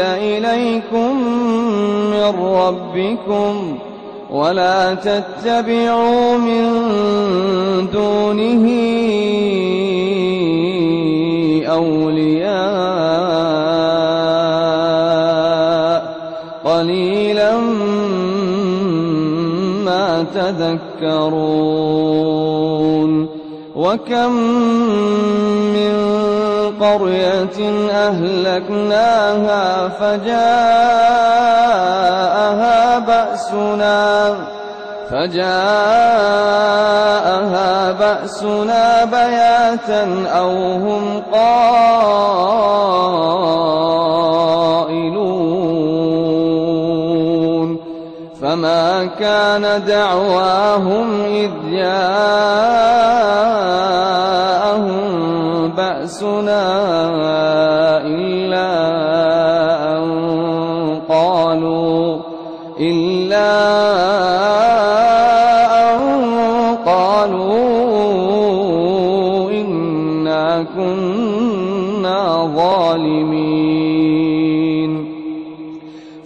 إليكم من ربكم ولا تتبعوا من دونه أولياء. قليلا ما تذكرون. وكم من قرية أهلكناها فجاءها بأسنا فجاءها بأسنا بياتا أو هم قائلون. فما كان دعواهم إذ جاءهم بأسنا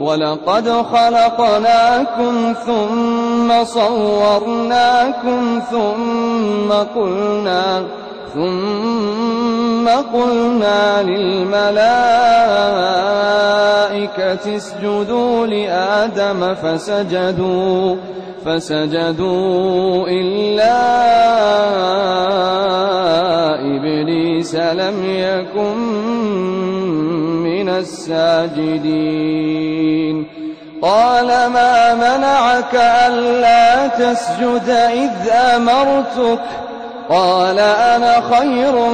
ولقد خلقناكم ثم صورناكم ثم قلنا ثم قلنا للملائكة اسجدوا لآدم فسجدوا فسجدوا إلا إبليس لم يكن الساجدين. قال ما منعك ألا تسجد إذ أمرتك؟ قال أنا خير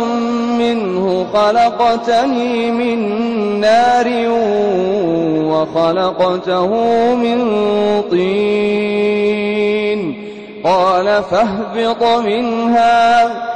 منه خلقتني من نار وخلقته من طين. قال فاهبط منها.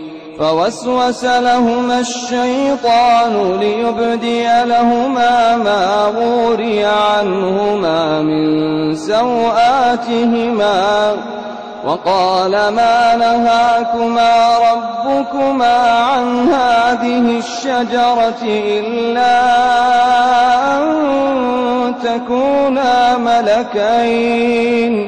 فوسوس لهما الشيطان ليبدي لهما ما غوري عنهما من سوآتهما وقال ما نهاكما ربكما عن هذه الشجرة إلا أن تكونا ملكين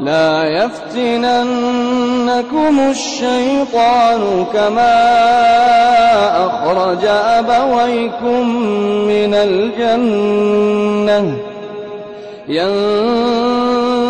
لا يفتننكم الشيطان كما أخرج أبويكم من الجنة.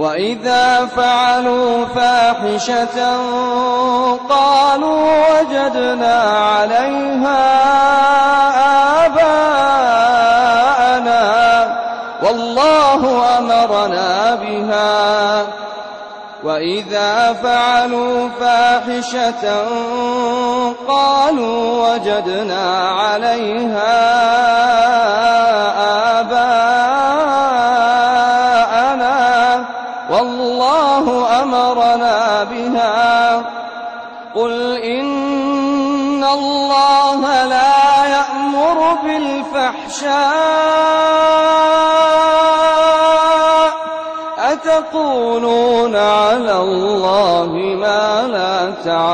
وإذا فعلوا فاحشة قالوا وجدنا عليها آباءنا والله أمرنا بها. وإذا فعلوا فاحشة قالوا وجدنا عليها آباءنا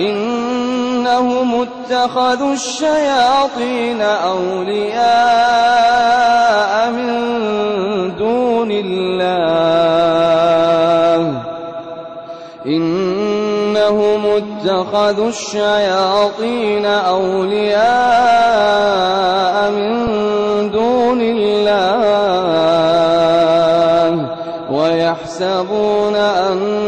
إنهم اتخذوا الشياطين أولياء من دون الله. إنهم اتخذوا الشياطين أولياء من دون الله. ويحسبون أنهم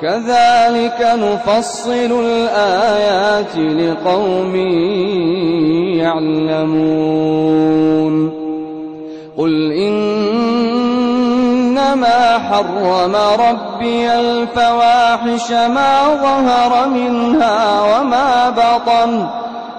كذلك نفصل الآيات لقوم يعلمون. قل إنما حرم ربي الفواحش ما ظهر منها وما بطن.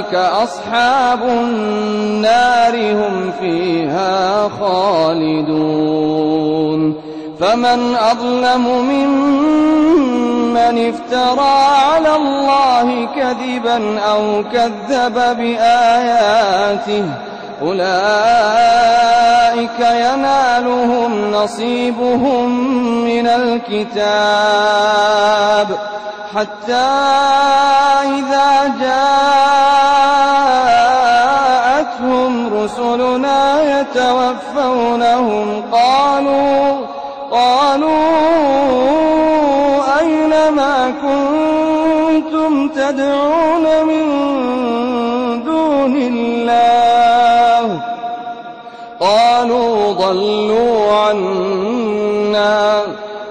أولئك أصحاب النار هم فيها خالدون. فمن أظلم ممن افترى على الله كذبا أو كذب بآياته أولئك ينالهم نصيبهم من الكتاب. حتى إذا جاءتهم رسلنا يتوفونهم قالوا قالوا أين ما كنتم تدعون من دون الله؟ قالوا ضلوا عنا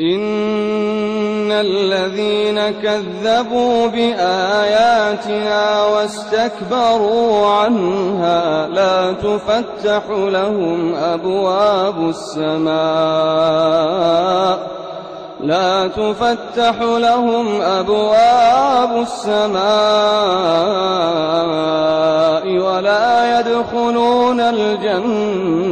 إن الذين كذبوا بآياتنا واستكبروا عنها لا تفتح لهم أبواب السماء لا تفتح لهم أبواب السماء ولا يدخلون الجنة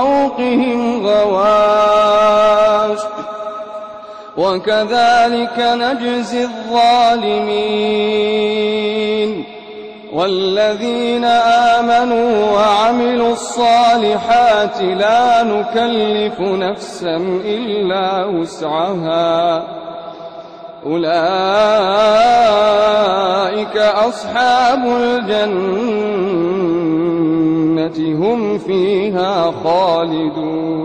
فوقهم غواش. وكذلك نجزي الظالمين. والذين آمنوا وعملوا الصالحات لا نكلف نفسا إلا وسعها. أولئك أصحاب الجنة هم فيها خالدون.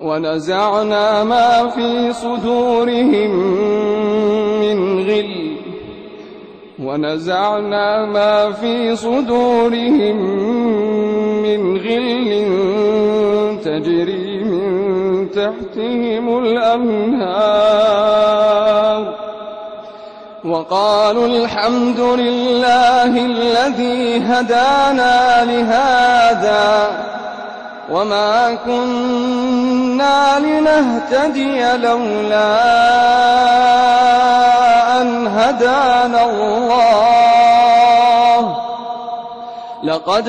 ونزعنا ما في صدورهم من غل. ونزعنا ما في صدورهم من غل تجري تحتهم الأنهار وقالوا الحمد لله الذي هدانا لهذا وما كنا لنهتدي لولا أن هدانا الله. لقد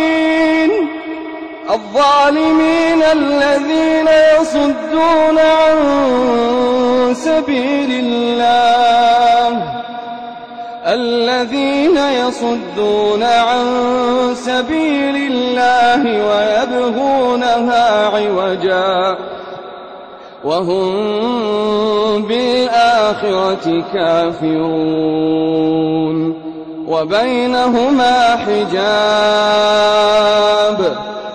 الظالمين الذين يصدون عن سبيل الله. الذين يصدون عن سبيل الله ويبغونها عوجا. وهم بالآخرة كافرون. وبينهما حجاب.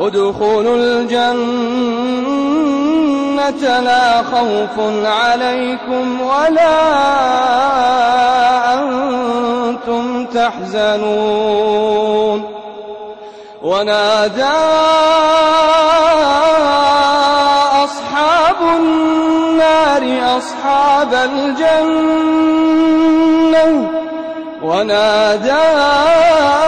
ادخلوا الجنة لا خوف عليكم ولا أنتم تحزنون. ونادى أصحاب النار أصحاب الجنة ونادى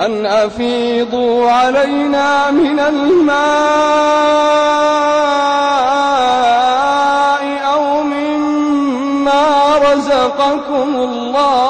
أن أفيضوا علينا من الماء أو مما رزقكم الله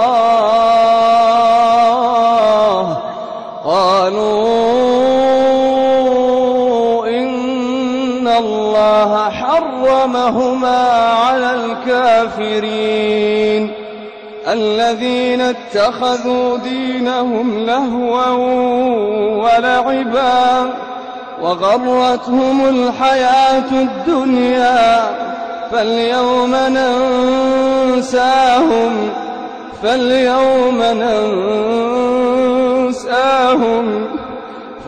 الكافرين الذين اتخذوا دينهم لهوا ولعبا وغرتهم الحياة الدنيا فاليوم ننساهم فاليوم ننساهم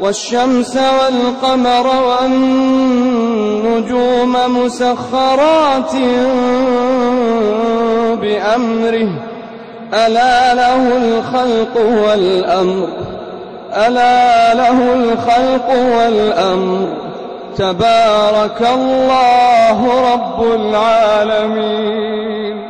والشمس والقمر والنجوم مسخرات بأمره. ألا له الخلق والأمر. ألا له الخلق والأمر. تبارك الله رب العالمين.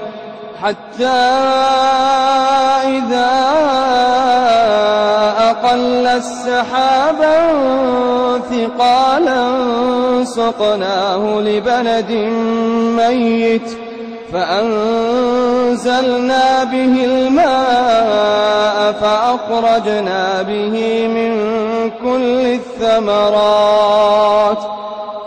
حتى إذا أقل السحابا ثقالا سقناه لبلد ميت فأنزلنا به الماء فأخرجنا به من كل الثمرات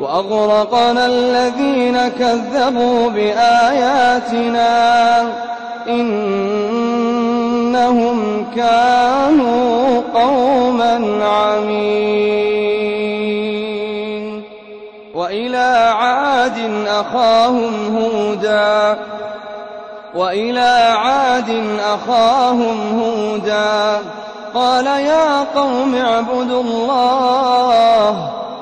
وأغرقنا الذين كذبوا بآياتنا إنهم كانوا قوما عمين وإلى عاد أخاهم هودا وإلى عاد أخاهم هودا قال يا قوم اعبدوا الله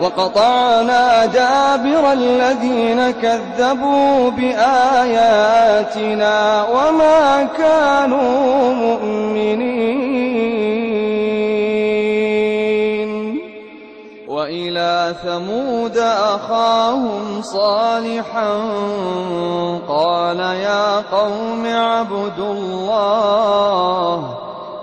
وقطعنا دابر الذين كذبوا بآياتنا وما كانوا مؤمنين. وإلى ثمود أخاهم صالحا قال يا قوم اعبدوا الله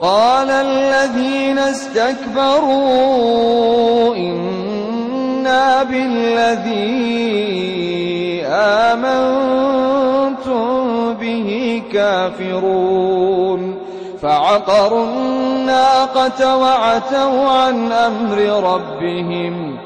قال الذين استكبروا إنا بالذي آمنتم به كافرون. فعقروا الناقة وعتوا عن أمر ربهم.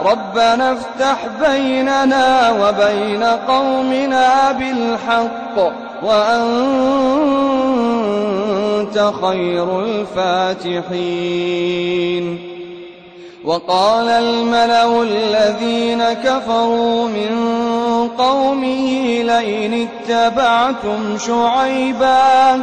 ربنا افتح بيننا وبين قومنا بالحق وأنت خير الفاتحين. وقال الملأ الذين كفروا من قومه لئن اتبعتم شعيبا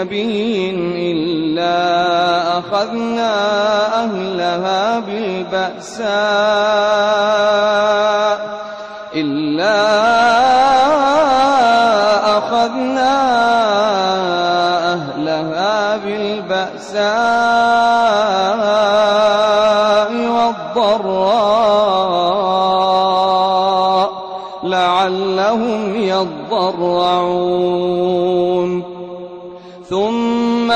نبي إلا أخذنا أهلها بالبأساء إلا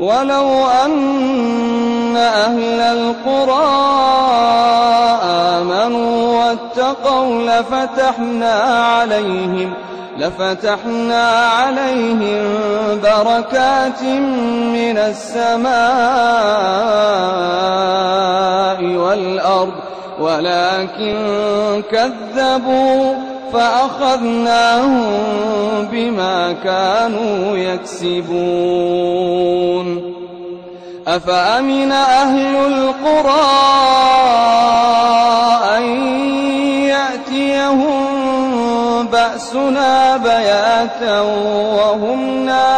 ولو أن أهل القرى آمنوا واتقوا لفتحنا عليهم لفتحنا عليهم بركات من السماء والأرض ولكن كذبوا فأخذناهم بما كانوا يكسبون. أفأمن أهل القرى أن يأتيهم بأسنا بياتا وهم نائمون؟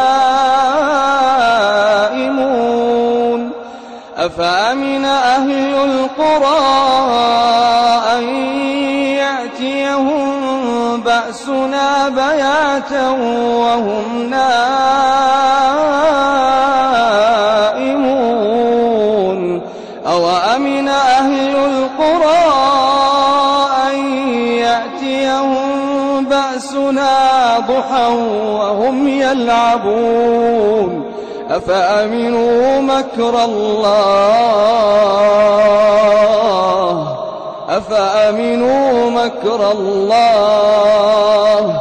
أفأمن أهل القرى وهم نائمون. أوأمن أهل القرى أن يأتيهم بأسنا ضحى وهم يلعبون. أفأمنوا مكر الله؟ أفأمنوا مكر الله؟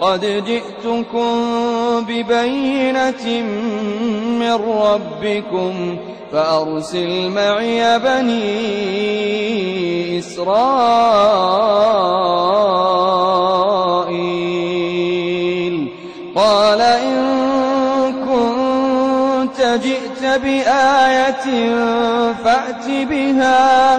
قد جئتكم ببينة من ربكم فأرسل معي بني إسرائيل. قال إن كنت جئت بآية فأت بها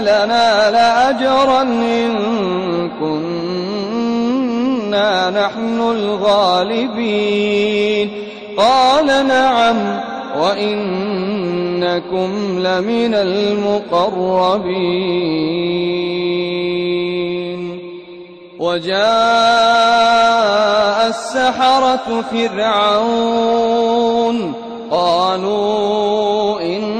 لنا لأجرا إن كنا نحن الغالبين. قال نعم وإنكم لمن المقربين. وجاء السحرة فرعون قالوا إن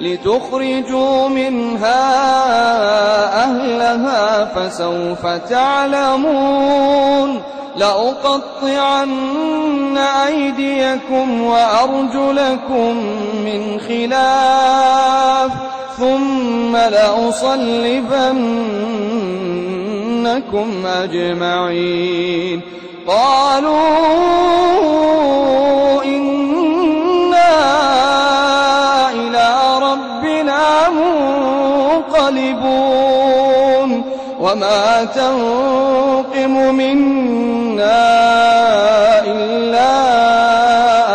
لتخرجوا منها أهلها فسوف تعلمون لأقطعن أيديكم وأرجلكم من خلاف ثم لأصلبنكم أجمعين قالوا إنا منقلبون وما تنقم منا إلا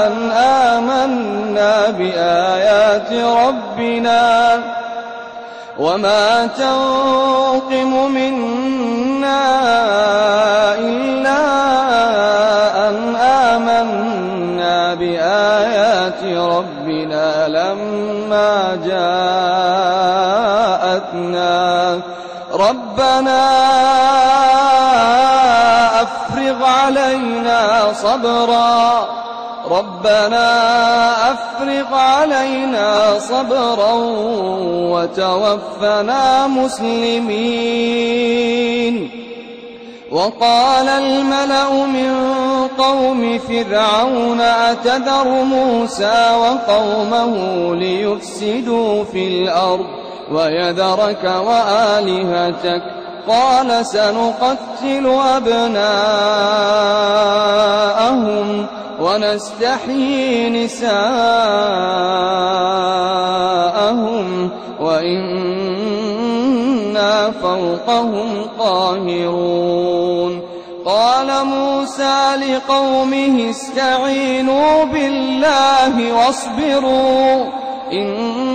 أن آمنا بآيات ربنا وما تنقم منا إلا أن آمنا بآيات ربنا لما جاءتنا ربنا أفرغ علينا صبرا. ربنا أفرغ علينا صبرا وتوفنا مسلمين. وقال الملأ من قوم فرعون أتذر موسى وقومه ليفسدوا في الأرض؟ ويذرك وآلهتك قال سنقتل أبناءهم ونستحيي نساءهم وإنا فوقهم قاهرون. قال موسى لقومه استعينوا بالله واصبروا إن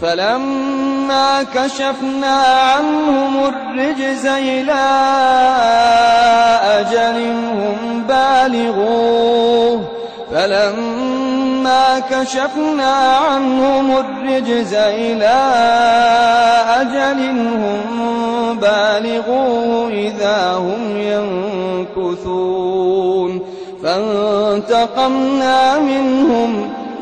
فلما كشفنا عنهم الرجز إلى أجل هم بالغوه فلما كشفنا عنهم الرجز إلى أجل هم بالغوه إذا هم ينكثون. فانتقمنا منهم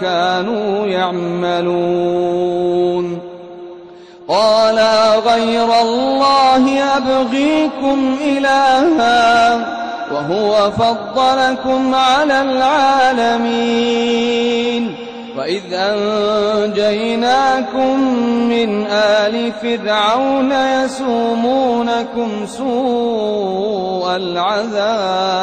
كانوا يعملون. قال غير الله أبغيكم إلها وهو فضلكم على العالمين. وإذ أنجيناكم من آل فرعون يسومونكم سوء العذاب.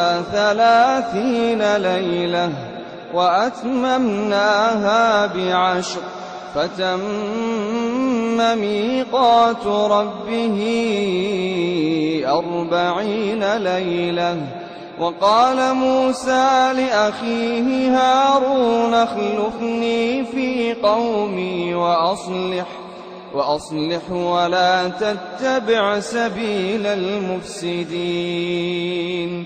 ثلاثين ليلة وأتممناها بعشر فتم ميقات ربه أربعين ليلة. وقال موسى لأخيه هارون اخلفني في قومي وأصلح وأصلح ولا تتبع سبيل المفسدين.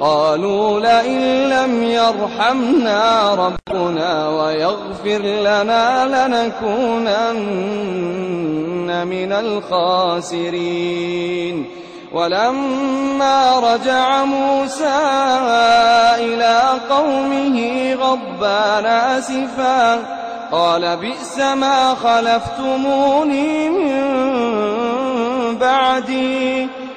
قالوا لئن لم يرحمنا ربنا ويغفر لنا لنكونن من الخاسرين. ولما رجع موسى إلى قومه غضبان أسفا قال بئس ما خلفتموني من بعدي.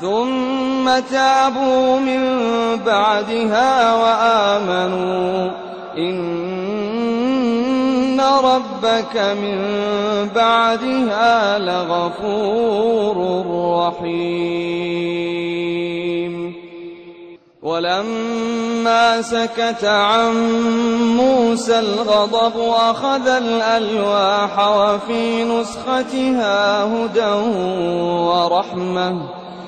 ثم تابوا من بعدها وآمنوا. إن ربك من بعدها لغفور رحيم. ولما سكت عن موسى الغضب أخذ الألواح وفي نسختها هدى ورحمة.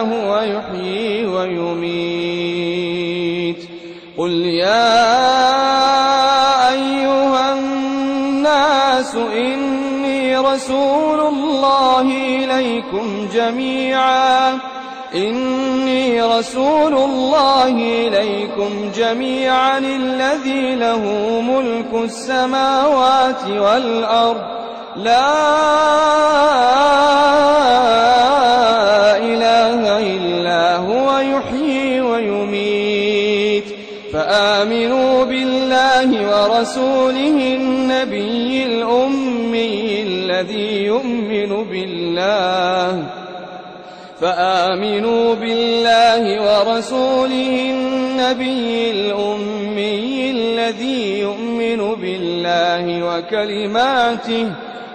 هو يحيي ويميت. قل يا أيها الناس إني رسول الله إليكم جميعا. إني رسول الله إليكم جميعا الذي له ملك السماوات والأرض. لا إله إلا هو يحيي ويميت. فآمنوا بالله ورسوله النبي الأمي الذي يؤمن بالله. فآمنوا بالله ورسوله النبي الأمي الذي يؤمن بالله وكلماته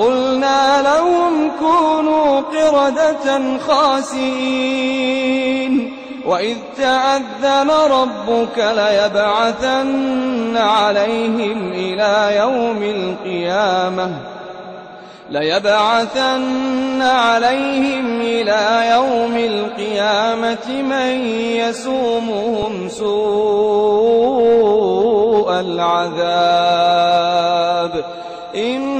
قلنا لهم كونوا قردة خاسئين. وإذ تأذن ربك ليبعثن عليهم إلى يوم القيامة. ليبعثن عليهم إلى يوم القيامة من يسومهم سوء العذاب. إن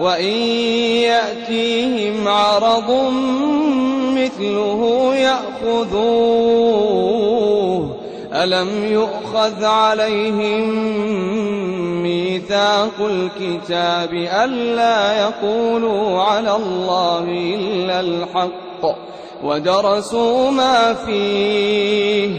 وإن يأتيهم عرض مثله يأخذوه. ألم يؤخذ عليهم ميثاق الكتاب ألا يقولوا على الله إلا الحق ودرسوا ما فيه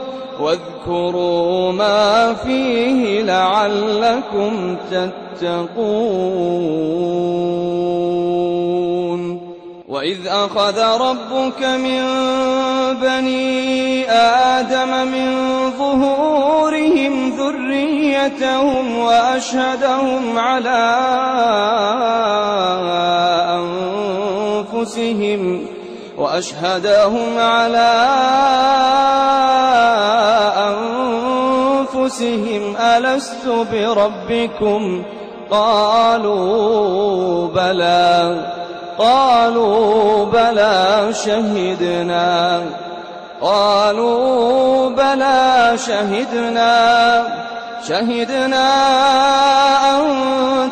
واذكروا ما فيه لعلكم تتقون. وإذ أخذ ربك من بني آدم من ظهورهم ذريتهم وأشهدهم على أنفسهم وأشهدهم على أنفسهم ألست بربكم؟ قالوا بلى. قالوا بلى شهدنا. قالوا بلى شهدنا. شهدنا أن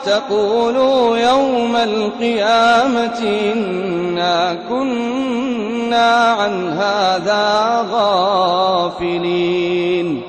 تقولوا يوم القيامة إنا كنا عن هذا غافلين.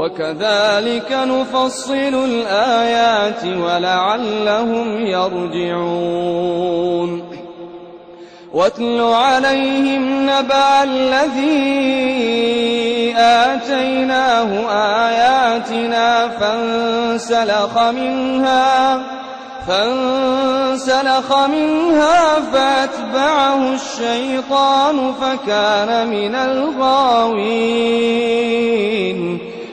وكذلك نفصل الآيات ولعلهم يرجعون. واتل عليهم نبأ الذي آتيناه آياتنا فانسلخ منها فانسلخ منها فأتبعه الشيطان فكان من الغاوين.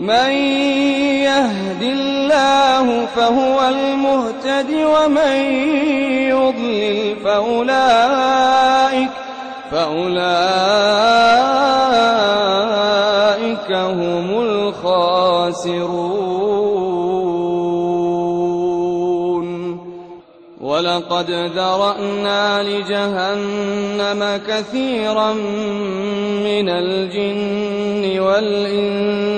من يهد الله فهو المهتد ومن يضلل فأولئك فأولئك هم الخاسرون. ولقد ذرأنا لجهنم كثيرا من الجن والإنس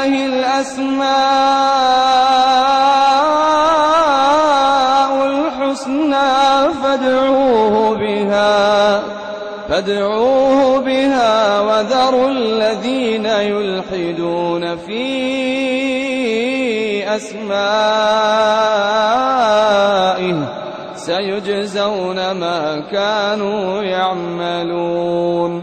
ولله الأسماء الحسنى فادعوه بها فادعوه بها وذروا الذين يلحدون في أسمائه سيجزون ما كانوا يعملون.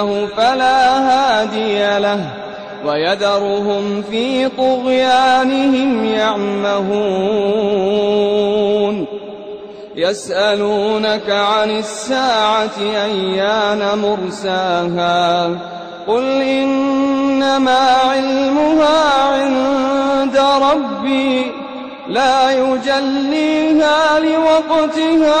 الله فلا هادي له ويذرهم في طغيانهم يعمهون. يسألونك عن الساعة أيان مرساها؟ قل إنما علمها عند ربي لا يجليها لوقتها.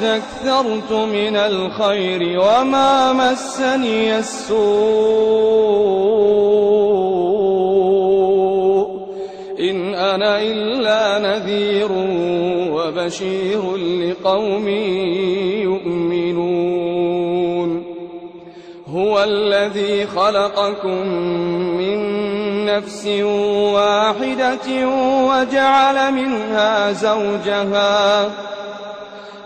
لاستكثرت من الخير وما مسني السوء. إن أنا إلا نذير وبشير لقوم يؤمنون. هو الذي خلقكم من نفس واحدة وجعل منها زوجها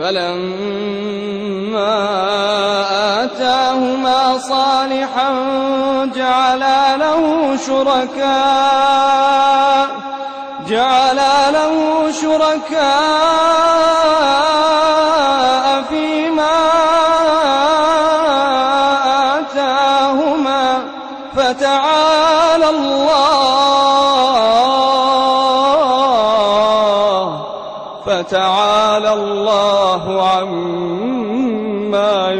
فلما آتاهما صالحا جعلا له شركاء جعلا له شركاء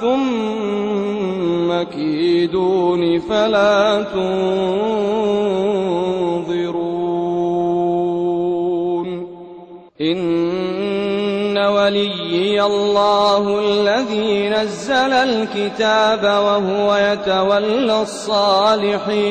ثم كيدون فلا تنظرون. إن وليي الله الذي نزل الكتاب وهو يتولى الصالحين.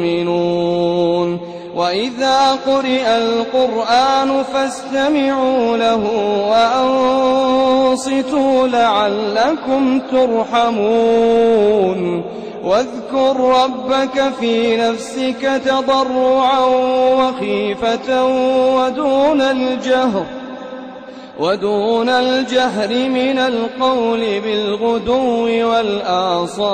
وإذا قرئ القرآن فاستمعوا له وأنصتوا لعلكم ترحمون. واذكر ربك في نفسك تضرعا وخيفة ودون الجهر ودون الجهر من القول بالغدو والآصال.